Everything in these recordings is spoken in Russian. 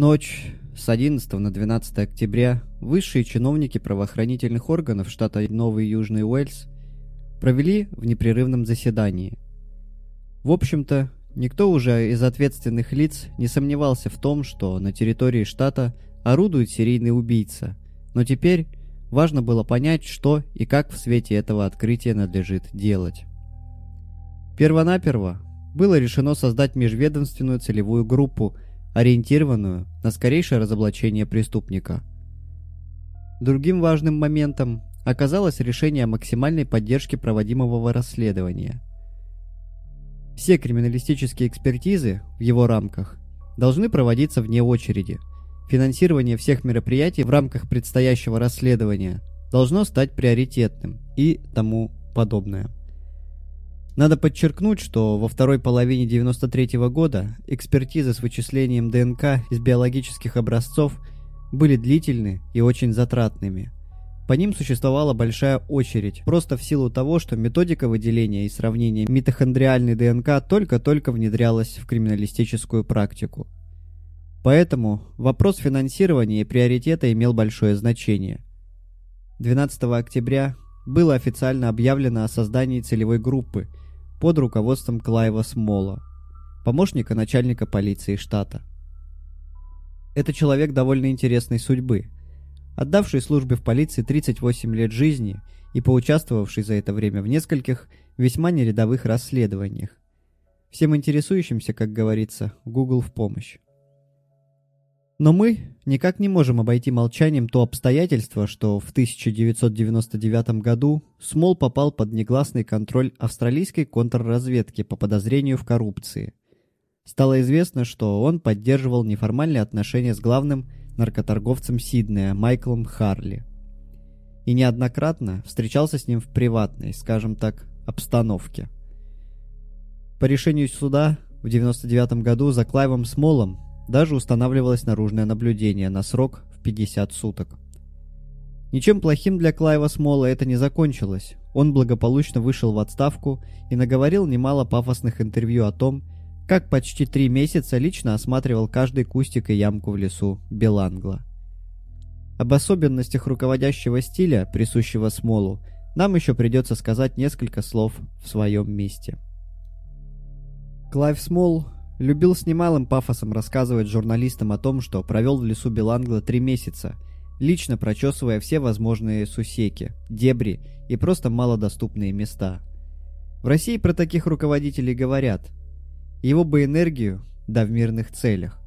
Ночь с 11 на 12 октября высшие чиновники правоохранительных органов штата Новый Южный Уэльс провели в непрерывном заседании. В общем-то, никто уже из ответственных лиц не сомневался в том, что на территории штата орудует серийный убийца, но теперь важно было понять, что и как в свете этого открытия надлежит делать. Первонаперво было решено создать межведомственную целевую группу, ориентированную на скорейшее разоблачение преступника. Другим важным моментом оказалось решение о максимальной поддержке проводимого расследования. Все криминалистические экспертизы в его рамках должны проводиться вне очереди. Финансирование всех мероприятий в рамках предстоящего расследования должно стать приоритетным и тому подобное. Надо подчеркнуть, что во второй половине 93 -го года экспертизы с вычислением ДНК из биологических образцов были длительны и очень затратными. По ним существовала большая очередь, просто в силу того, что методика выделения и сравнения митохондриальной ДНК только-только внедрялась в криминалистическую практику. Поэтому вопрос финансирования и приоритета имел большое значение. 12 октября было официально объявлено о создании целевой группы – под руководством Клайва Смола, помощника начальника полиции штата. Это человек довольно интересной судьбы, отдавший службе в полиции 38 лет жизни и поучаствовавший за это время в нескольких весьма нерядовых расследованиях. Всем интересующимся, как говорится, Google в помощь. Но мы никак не можем обойти молчанием то обстоятельство, что в 1999 году Смол попал под негласный контроль австралийской контрразведки по подозрению в коррупции. Стало известно, что он поддерживал неформальные отношения с главным наркоторговцем Сиднея Майклом Харли. И неоднократно встречался с ним в приватной, скажем так, обстановке. По решению суда в 1999 году за Клайвом Смолом даже устанавливалось наружное наблюдение на срок в 50 суток. Ничем плохим для Клайва Смола это не закончилось. Он благополучно вышел в отставку и наговорил немало пафосных интервью о том, как почти три месяца лично осматривал каждый кустик и ямку в лесу Белангла. Об особенностях руководящего стиля, присущего Смолу, нам еще придется сказать несколько слов в своем месте. Клайв Смол Любил с немалым пафосом рассказывать журналистам о том, что провел в лесу Белангла три месяца, лично прочесывая все возможные сусеки, дебри и просто малодоступные места. В России про таких руководителей говорят. Его бы энергию, да в мирных целях.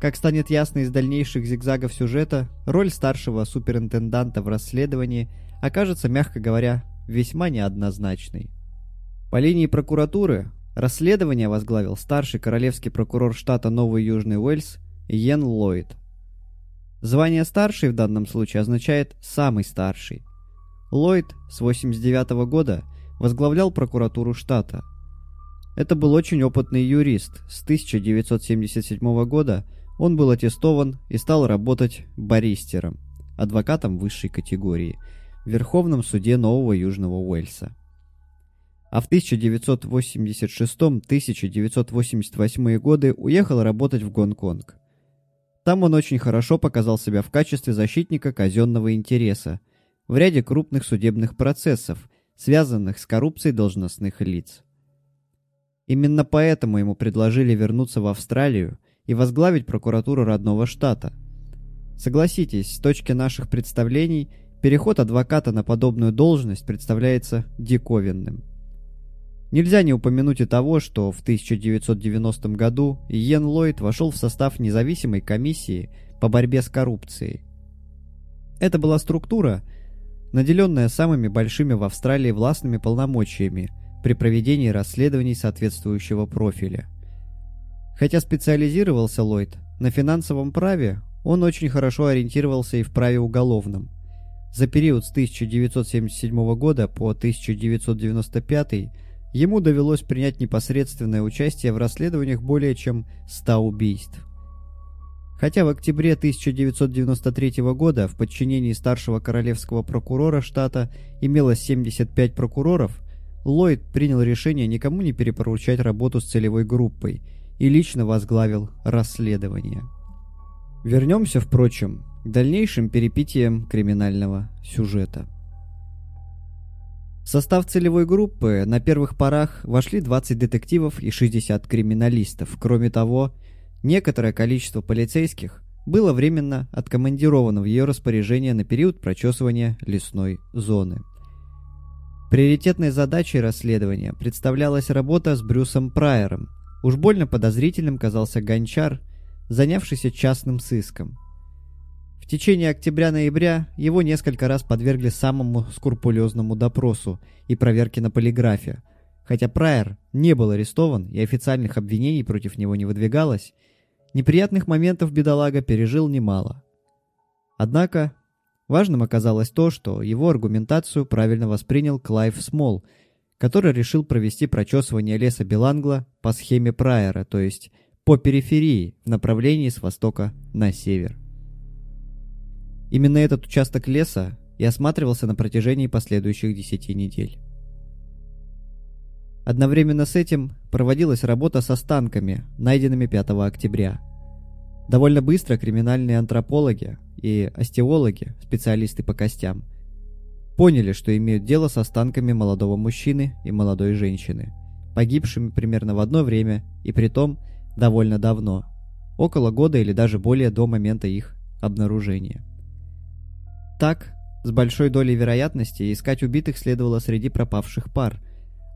Как станет ясно из дальнейших зигзагов сюжета, роль старшего суперинтенданта в расследовании окажется, мягко говоря, весьма неоднозначной. По линии прокуратуры Расследование возглавил старший королевский прокурор штата Новый Южный Уэльс Йен Ллойд. Звание «старший» в данном случае означает «самый старший». Ллойд с 89 -го года возглавлял прокуратуру штата. Это был очень опытный юрист. С 1977 года он был аттестован и стал работать баристером, адвокатом высшей категории, в Верховном суде Нового Южного Уэльса а в 1986-1988 годы уехал работать в Гонконг. Там он очень хорошо показал себя в качестве защитника казенного интереса в ряде крупных судебных процессов, связанных с коррупцией должностных лиц. Именно поэтому ему предложили вернуться в Австралию и возглавить прокуратуру родного штата. Согласитесь, с точки наших представлений, переход адвоката на подобную должность представляется диковинным. Нельзя не упомянуть и того, что в 1990 году Йен Ллойд вошел в состав независимой комиссии по борьбе с коррупцией. Это была структура, наделенная самыми большими в Австралии властными полномочиями при проведении расследований соответствующего профиля. Хотя специализировался Ллойд на финансовом праве, он очень хорошо ориентировался и в праве уголовном. За период с 1977 года по 1995 Ему довелось принять непосредственное участие в расследованиях более чем 100 убийств. Хотя в октябре 1993 года в подчинении старшего королевского прокурора штата имелось 75 прокуроров, Ллойд принял решение никому не перепоручать работу с целевой группой и лично возглавил расследование. Вернемся, впрочем, к дальнейшим перипетиям криминального сюжета. В состав целевой группы на первых порах вошли 20 детективов и 60 криминалистов. Кроме того, некоторое количество полицейских было временно откомандировано в ее распоряжение на период прочесывания лесной зоны. Приоритетной задачей расследования представлялась работа с Брюсом Прайером. Уж больно подозрительным казался гончар, занявшийся частным сыском. В течение октября-ноября его несколько раз подвергли самому скрупулезному допросу и проверке на полиграфе. Хотя Прайер не был арестован и официальных обвинений против него не выдвигалось, неприятных моментов бедолага пережил немало. Однако важным оказалось то, что его аргументацию правильно воспринял Клайв Смол, который решил провести прочесывание леса Белангла по схеме Прайера, то есть по периферии в направлении с востока на север. Именно этот участок леса и осматривался на протяжении последующих 10 недель. Одновременно с этим проводилась работа с останками, найденными 5 октября. Довольно быстро криминальные антропологи и остеологи, специалисты по костям, поняли, что имеют дело с останками молодого мужчины и молодой женщины, погибшими примерно в одно время и при том довольно давно, около года или даже более до момента их обнаружения. Так, с большой долей вероятности искать убитых следовало среди пропавших пар,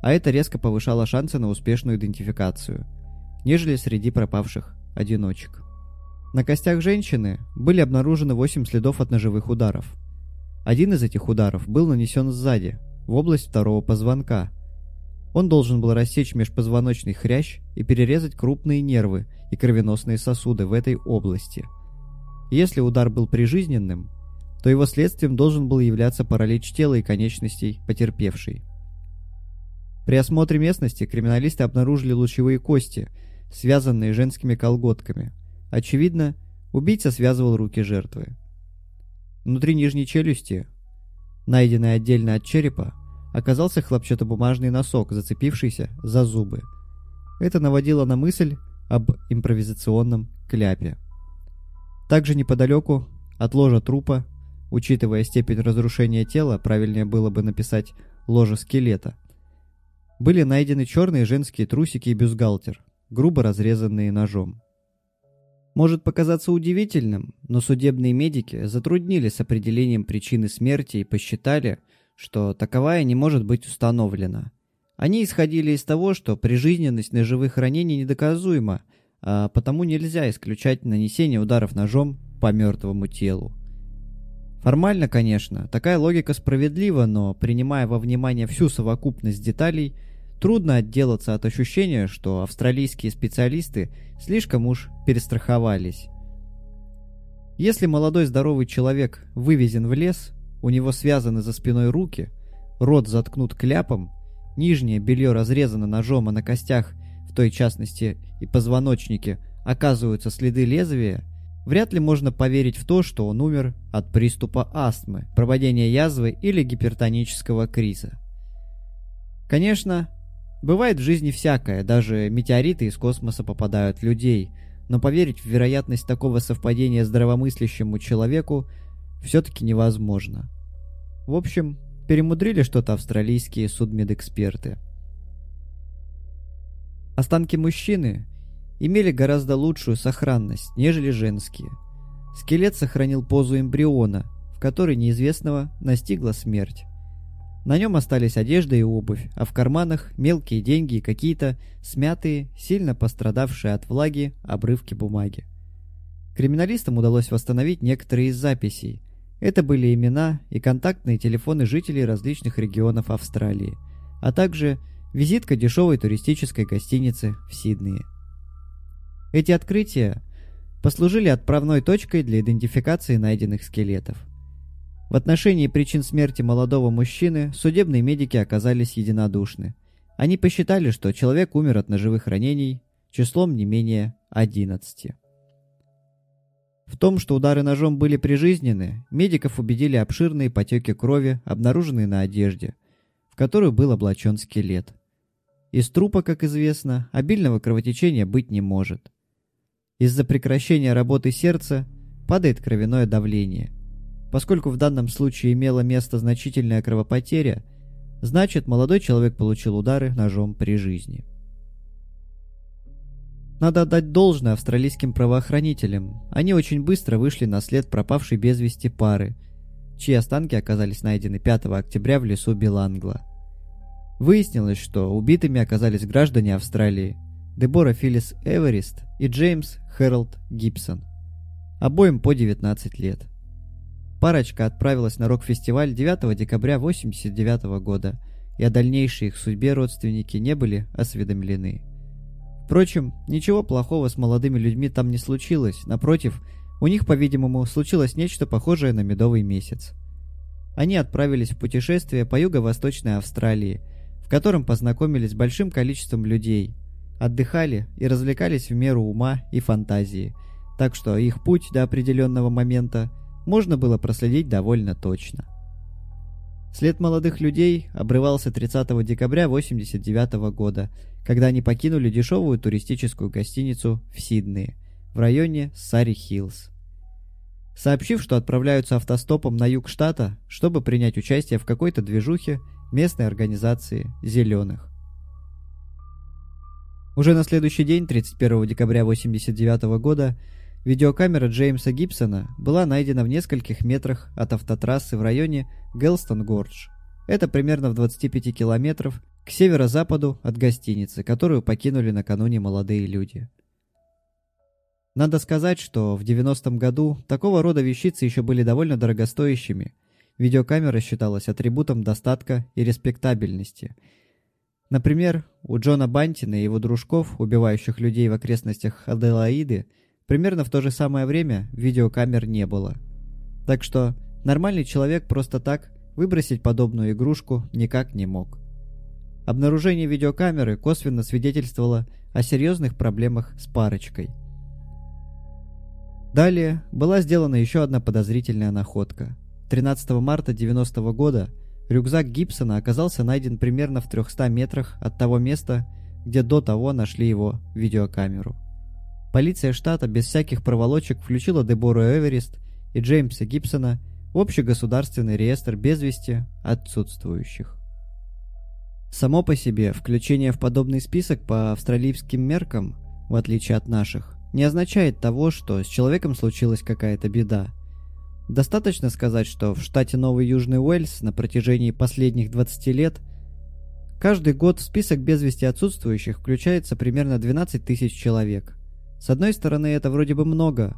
а это резко повышало шансы на успешную идентификацию, нежели среди пропавших одиночек. На костях женщины были обнаружены 8 следов от ножевых ударов. Один из этих ударов был нанесен сзади, в область второго позвонка. Он должен был рассечь межпозвоночный хрящ и перерезать крупные нервы и кровеносные сосуды в этой области. Если удар был прижизненным, то его следствием должен был являться паралич тела и конечностей потерпевшей. При осмотре местности криминалисты обнаружили лучевые кости, связанные женскими колготками. Очевидно, убийца связывал руки жертвы. Внутри нижней челюсти, найденной отдельно от черепа, оказался хлопчатобумажный носок, зацепившийся за зубы. Это наводило на мысль об импровизационном кляпе. Также неподалеку от ложа трупа Учитывая степень разрушения тела, правильнее было бы написать «ложа скелета». Были найдены черные женские трусики и бюстгальтер, грубо разрезанные ножом. Может показаться удивительным, но судебные медики затруднили с определением причины смерти и посчитали, что таковая не может быть установлена. Они исходили из того, что прижизненность ножевых ранений недоказуема, а потому нельзя исключать нанесение ударов ножом по мертвому телу. Формально, конечно, такая логика справедлива, но принимая во внимание всю совокупность деталей, трудно отделаться от ощущения, что австралийские специалисты слишком уж перестраховались. Если молодой здоровый человек вывезен в лес, у него связаны за спиной руки, рот заткнут кляпом, нижнее белье разрезано ножом, а на костях, в той частности и позвоночнике, оказываются следы лезвия – Вряд ли можно поверить в то, что он умер от приступа астмы, пропадения язвы или гипертонического криза. Конечно, бывает в жизни всякое, даже метеориты из космоса попадают в людей, но поверить в вероятность такого совпадения здравомыслящему человеку все-таки невозможно. В общем, перемудрили что-то австралийские судмедэксперты. Останки мужчины имели гораздо лучшую сохранность, нежели женские. Скелет сохранил позу эмбриона, в которой неизвестного настигла смерть. На нем остались одежда и обувь, а в карманах мелкие деньги и какие-то смятые, сильно пострадавшие от влаги обрывки бумаги. Криминалистам удалось восстановить некоторые из записей. Это были имена и контактные телефоны жителей различных регионов Австралии, а также визитка дешевой туристической гостиницы в Сиднее. Эти открытия послужили отправной точкой для идентификации найденных скелетов. В отношении причин смерти молодого мужчины судебные медики оказались единодушны. Они посчитали, что человек умер от ножевых ранений числом не менее 11. В том, что удары ножом были прижизнены, медиков убедили обширные потеки крови, обнаруженные на одежде, в которую был облачен скелет. Из трупа, как известно, обильного кровотечения быть не может. Из-за прекращения работы сердца падает кровяное давление. Поскольку в данном случае имела место значительная кровопотеря, значит молодой человек получил удары ножом при жизни. Надо отдать должное австралийским правоохранителям. Они очень быстро вышли на след пропавшей без вести пары, чьи останки оказались найдены 5 октября в лесу Билангла. Выяснилось, что убитыми оказались граждане Австралии Дебора Филлис Эверист и Джеймс Хэролд Гибсон. Обоим по 19 лет. Парочка отправилась на рок-фестиваль 9 декабря 1989 года, и о дальнейшей их судьбе родственники не были осведомлены. Впрочем, ничего плохого с молодыми людьми там не случилось, напротив, у них, по-видимому, случилось нечто похожее на медовый месяц. Они отправились в путешествие по юго-восточной Австралии, в котором познакомились с большим количеством людей, отдыхали и развлекались в меру ума и фантазии, так что их путь до определенного момента можно было проследить довольно точно. След молодых людей обрывался 30 декабря 1989 года, когда они покинули дешевую туристическую гостиницу в Сиднее, в районе Сари-Хиллз. Сообщив, что отправляются автостопом на юг штата, чтобы принять участие в какой-то движухе местной организации «Зеленых». Уже на следующий день, 31 декабря 1989 года, Видеокамера Джеймса Гибсона была найдена в нескольких метрах от автотрассы в районе Гелстон-Гордж. Это примерно в 25 километров к северо-западу от гостиницы, которую покинули накануне молодые люди. Надо сказать, что в 90-м году такого рода вещицы еще были довольно дорогостоящими. Видеокамера считалась атрибутом достатка и респектабельности. Например, у Джона Бантина и его дружков, убивающих людей в окрестностях Аделаиды, Примерно в то же самое время видеокамер не было. Так что нормальный человек просто так выбросить подобную игрушку никак не мог. Обнаружение видеокамеры косвенно свидетельствовало о серьезных проблемах с парочкой. Далее была сделана еще одна подозрительная находка. 13 марта 90 -го года рюкзак Гибсона оказался найден примерно в 300 метрах от того места, где до того нашли его видеокамеру. Полиция штата без всяких проволочек включила Дебору Эверест и Джеймса Гибсона в общегосударственный реестр без вести отсутствующих. Само по себе включение в подобный список по австралийским меркам, в отличие от наших, не означает того, что с человеком случилась какая-то беда. Достаточно сказать, что в штате Новый Южный Уэльс на протяжении последних 20 лет каждый год в список без вести отсутствующих включается примерно 12 тысяч человек. С одной стороны, это вроде бы много,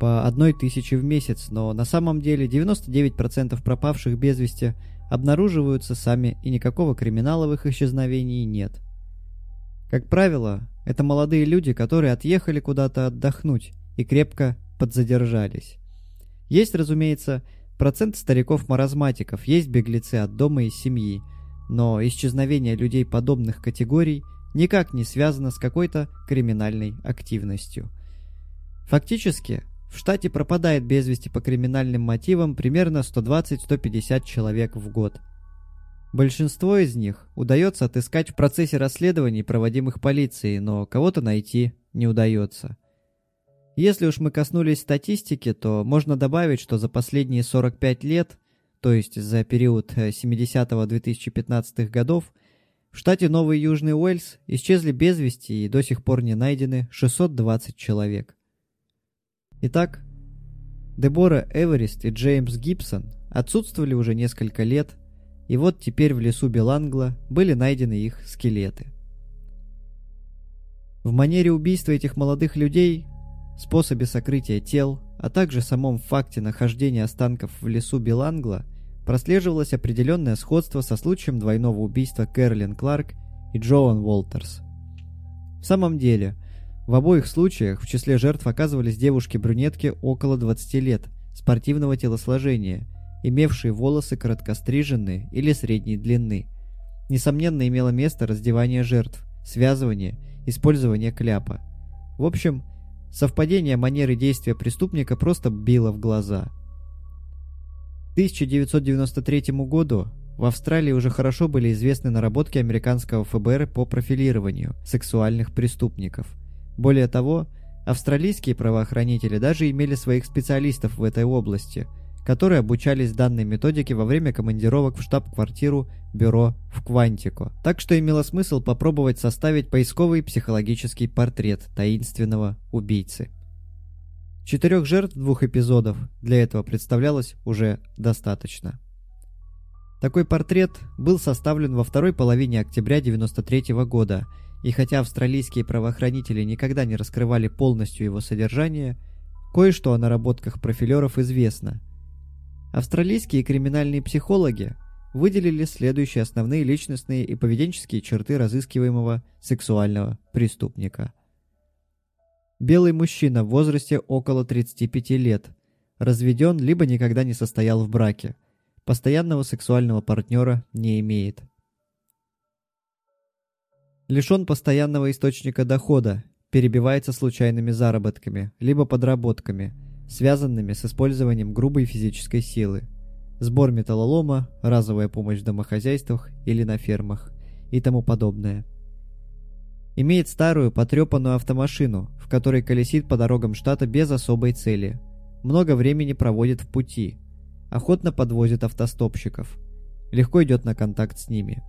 по одной тысяче в месяц, но на самом деле 99% пропавших без вести обнаруживаются сами и никакого криминала в их исчезновении нет. Как правило, это молодые люди, которые отъехали куда-то отдохнуть и крепко подзадержались. Есть, разумеется, процент стариков-маразматиков, есть беглецы от дома и семьи, но исчезновение людей подобных категорий – никак не связано с какой-то криминальной активностью. Фактически, в штате пропадает без вести по криминальным мотивам примерно 120-150 человек в год. Большинство из них удается отыскать в процессе расследований, проводимых полицией, но кого-то найти не удается. Если уж мы коснулись статистики, то можно добавить, что за последние 45 лет, то есть за период 70-2015 э, годов, в штате Новый Южный Уэльс исчезли без вести и до сих пор не найдены 620 человек. Итак, Дебора Эверест и Джеймс Гибсон отсутствовали уже несколько лет, и вот теперь в лесу Белангла были найдены их скелеты. В манере убийства этих молодых людей, способе сокрытия тел, а также самом факте нахождения останков в лесу Белангла – прослеживалось определенное сходство со случаем двойного убийства Кэролин Кларк и Джоан Уолтерс. В самом деле, в обоих случаях в числе жертв оказывались девушки-брюнетки около 20 лет, спортивного телосложения, имевшие волосы короткостриженные или средней длины. Несомненно, имело место раздевание жертв, связывание, использование кляпа. В общем, совпадение манеры действия преступника просто било в глаза – 1993 году в Австралии уже хорошо были известны наработки американского ФБР по профилированию сексуальных преступников. Более того, Австралийские правоохранители даже имели своих специалистов в этой области, которые обучались данной методике во время командировок в штаб-квартиру бюро в Квантико. Так что имело смысл попробовать составить поисковый психологический портрет таинственного убийцы. Четырех жертв двух эпизодов для этого представлялось уже достаточно. Такой портрет был составлен во второй половине октября 1993 года – и хотя австралийские правоохранители никогда не раскрывали полностью его содержание, кое-что о наработках профилеров известно. Австралийские криминальные психологи выделили следующие основные личностные и поведенческие черты разыскиваемого сексуального преступника. Белый мужчина в возрасте около 35 лет, разведен либо никогда не состоял в браке, постоянного сексуального партнера не имеет лишен постоянного источника дохода, перебивается случайными заработками, либо подработками, связанными с использованием грубой физической силы. Сбор металлолома, разовая помощь в домохозяйствах или на фермах и тому подобное. Имеет старую потрепанную автомашину, в которой колесит по дорогам штата без особой цели. Много времени проводит в пути. Охотно подвозит автостопщиков. Легко идет на контакт с ними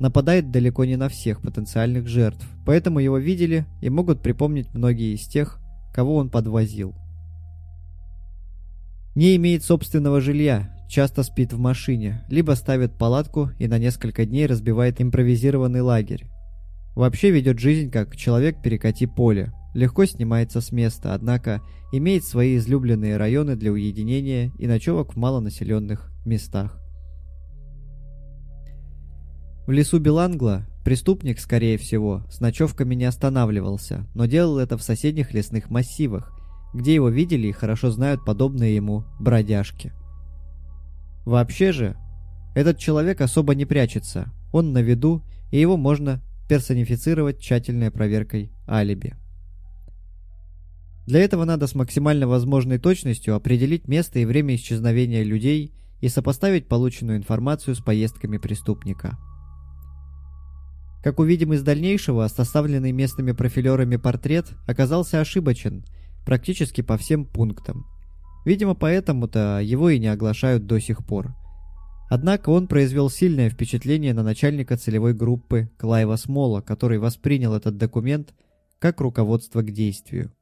нападает далеко не на всех потенциальных жертв, поэтому его видели и могут припомнить многие из тех, кого он подвозил. Не имеет собственного жилья, часто спит в машине, либо ставит палатку и на несколько дней разбивает импровизированный лагерь. Вообще ведет жизнь как человек перекати поле, легко снимается с места, однако имеет свои излюбленные районы для уединения и ночевок в малонаселенных местах. В лесу Белангла преступник, скорее всего, с ночевками не останавливался, но делал это в соседних лесных массивах, где его видели и хорошо знают подобные ему бродяжки. Вообще же, этот человек особо не прячется, он на виду, и его можно персонифицировать тщательной проверкой алиби. Для этого надо с максимально возможной точностью определить место и время исчезновения людей и сопоставить полученную информацию с поездками преступника. Как увидим из дальнейшего, составленный местными профилерами портрет оказался ошибочен практически по всем пунктам. Видимо, поэтому-то его и не оглашают до сих пор. Однако он произвел сильное впечатление на начальника целевой группы Клайва Смола, который воспринял этот документ как руководство к действию.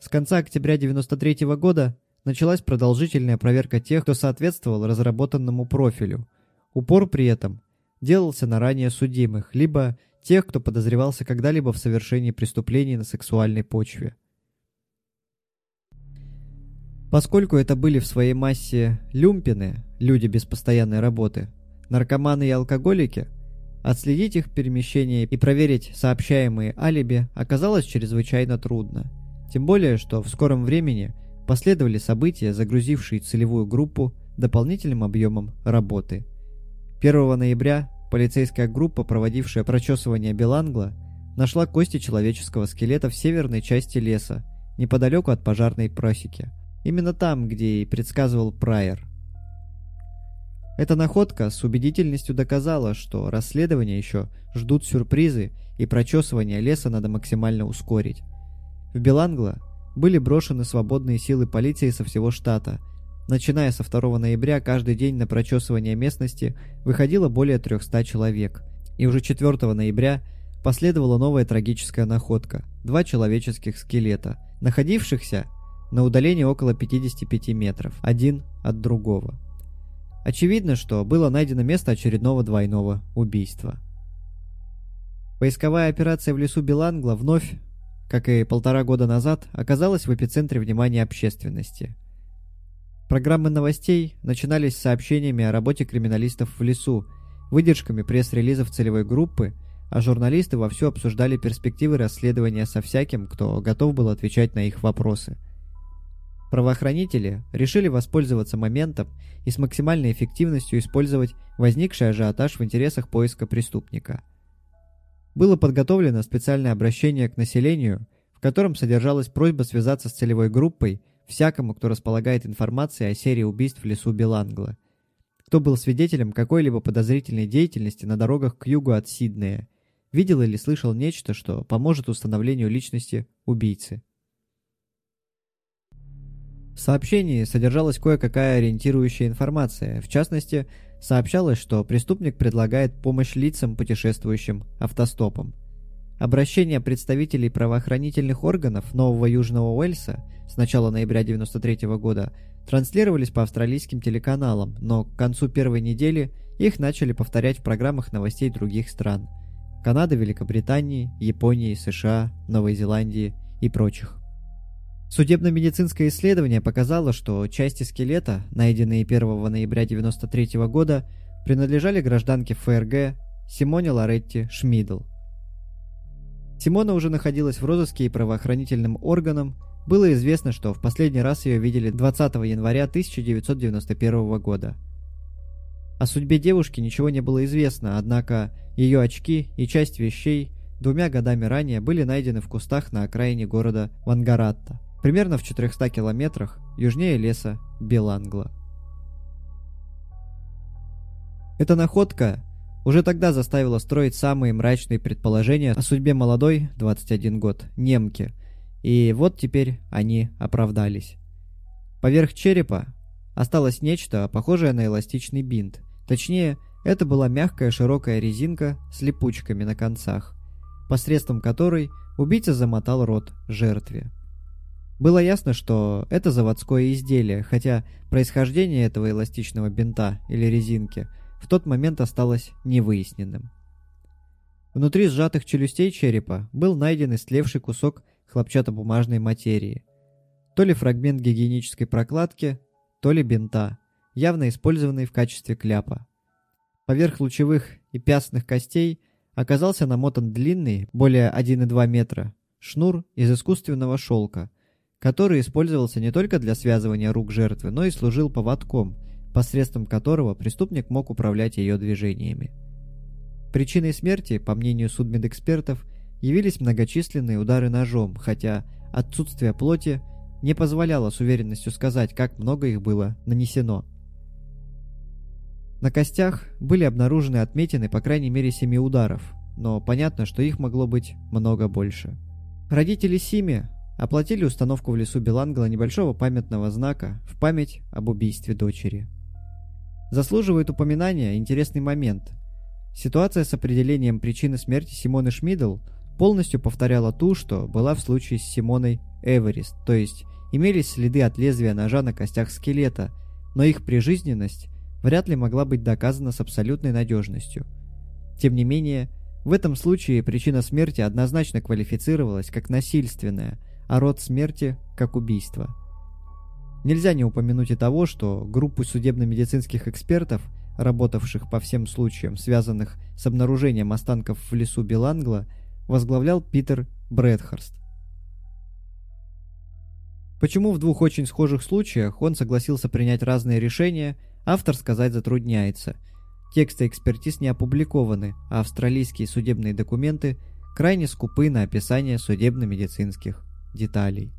С конца октября 1993 года началась продолжительная проверка тех, кто соответствовал разработанному профилю. Упор при этом делался на ранее судимых, либо тех, кто подозревался когда-либо в совершении преступлений на сексуальной почве. Поскольку это были в своей массе люмпины, люди без постоянной работы, наркоманы и алкоголики, отследить их перемещение и проверить сообщаемые алиби оказалось чрезвычайно трудно. Тем более, что в скором времени последовали события, загрузившие целевую группу дополнительным объемом работы – 1 ноября полицейская группа, проводившая прочесывание Белангла, нашла кости человеческого скелета в северной части леса, неподалеку от пожарной просеки. Именно там, где и предсказывал Прайер. Эта находка с убедительностью доказала, что расследование еще ждут сюрпризы и прочесывание леса надо максимально ускорить. В Белангло были брошены свободные силы полиции со всего штата – Начиная со 2 ноября, каждый день на прочесывание местности выходило более 300 человек. И уже 4 ноября последовала новая трагическая находка – два человеческих скелета, находившихся на удалении около 55 метров, один от другого. Очевидно, что было найдено место очередного двойного убийства. Поисковая операция в лесу Белангла вновь, как и полтора года назад, оказалась в эпицентре внимания общественности – Программы новостей начинались с сообщениями о работе криминалистов в лесу, выдержками пресс-релизов целевой группы, а журналисты вовсю обсуждали перспективы расследования со всяким, кто готов был отвечать на их вопросы. Правоохранители решили воспользоваться моментом и с максимальной эффективностью использовать возникший ажиотаж в интересах поиска преступника. Было подготовлено специальное обращение к населению, в котором содержалась просьба связаться с целевой группой всякому, кто располагает информацией о серии убийств в лесу Белангла. Кто был свидетелем какой-либо подозрительной деятельности на дорогах к югу от Сиднея, видел или слышал нечто, что поможет установлению личности убийцы. В сообщении содержалась кое-какая ориентирующая информация. В частности, сообщалось, что преступник предлагает помощь лицам, путешествующим автостопом. Обращения представителей правоохранительных органов Нового Южного Уэльса с начала ноября 1993 года транслировались по австралийским телеканалам, но к концу первой недели их начали повторять в программах новостей других стран – Канады, Великобритании, Японии, США, Новой Зеландии и прочих. Судебно-медицинское исследование показало, что части скелета, найденные 1 ноября 1993 года, принадлежали гражданке ФРГ Симоне Лоретти Шмидл. Симона уже находилась в розыске и правоохранительным органам. Было известно, что в последний раз ее видели 20 января 1991 года. О судьбе девушки ничего не было известно, однако ее очки и часть вещей двумя годами ранее были найдены в кустах на окраине города Вангаратта – примерно в 400 километрах южнее леса Белангла. Эта находка уже тогда заставила строить самые мрачные предположения о судьбе молодой, 21 год, немки, и вот теперь они оправдались. Поверх черепа осталось нечто, похожее на эластичный бинт. Точнее, это была мягкая широкая резинка с липучками на концах, посредством которой убийца замотал рот жертве. Было ясно, что это заводское изделие, хотя происхождение этого эластичного бинта или резинки в тот момент осталось невыясненным. Внутри сжатых челюстей черепа был найден истлевший кусок хлопчатобумажной материи. То ли фрагмент гигиенической прокладки, то ли бинта, явно использованный в качестве кляпа. Поверх лучевых и пястных костей оказался намотан длинный, более 1,2 метра, шнур из искусственного шелка – который использовался не только для связывания рук жертвы, но и служил поводком, посредством которого преступник мог управлять ее движениями. Причиной смерти, по мнению судмедэкспертов, явились многочисленные удары ножом, хотя отсутствие плоти не позволяло с уверенностью сказать, как много их было нанесено. На костях были обнаружены отметины по крайней мере семи ударов, но понятно, что их могло быть много больше. Родители Сими оплатили установку в лесу Белангла небольшого памятного знака в память об убийстве дочери. Заслуживает упоминания интересный момент. Ситуация с определением причины смерти Симоны Шмидл полностью повторяла ту, что была в случае с Симоной Эверест, то есть имелись следы от лезвия ножа на костях скелета, но их прижизненность вряд ли могла быть доказана с абсолютной надежностью. Тем не менее, в этом случае причина смерти однозначно квалифицировалась как насильственная – а род смерти как убийство. Нельзя не упомянуть и того, что группу судебно-медицинских экспертов, работавших по всем случаям, связанных с обнаружением останков в лесу Белангла, возглавлял Питер Брэдхарст. Почему в двух очень схожих случаях он согласился принять разные решения, автор сказать затрудняется. Тексты экспертиз не опубликованы, а австралийские судебные документы крайне скупы на описание судебно-медицинских деталей.